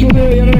Yo,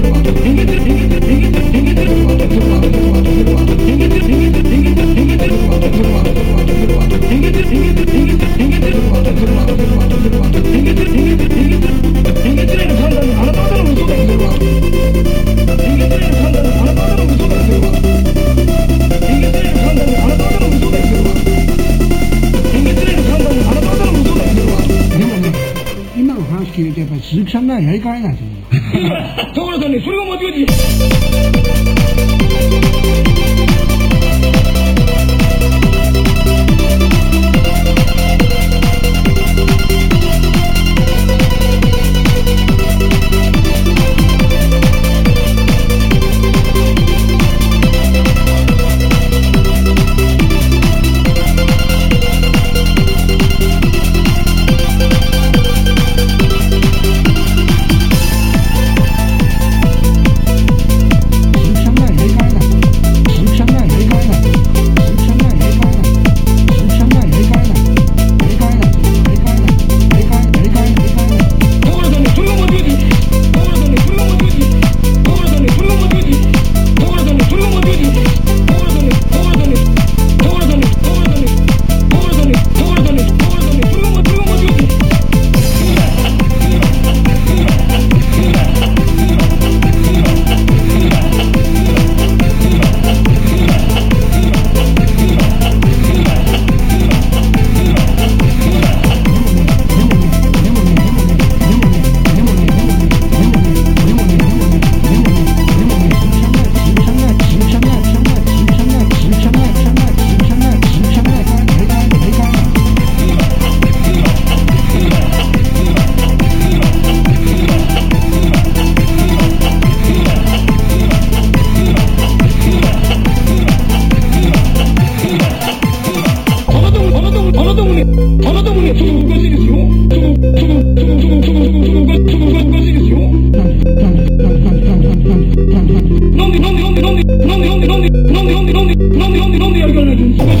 现在没干眼睛，走了他！你谁跟我对的？Tell me, tell me, tell me you gonna do something.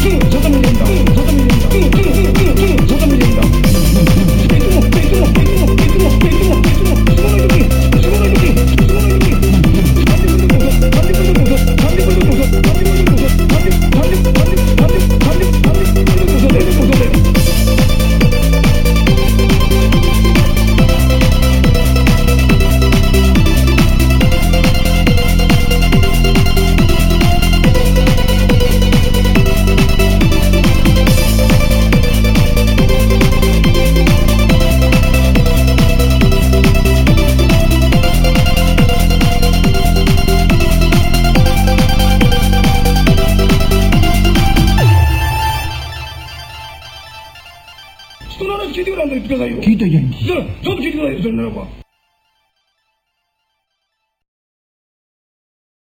聞いてくださいよ。聞いじゃん。じゃあ、ちょっと聞いてくださいよ、それならば。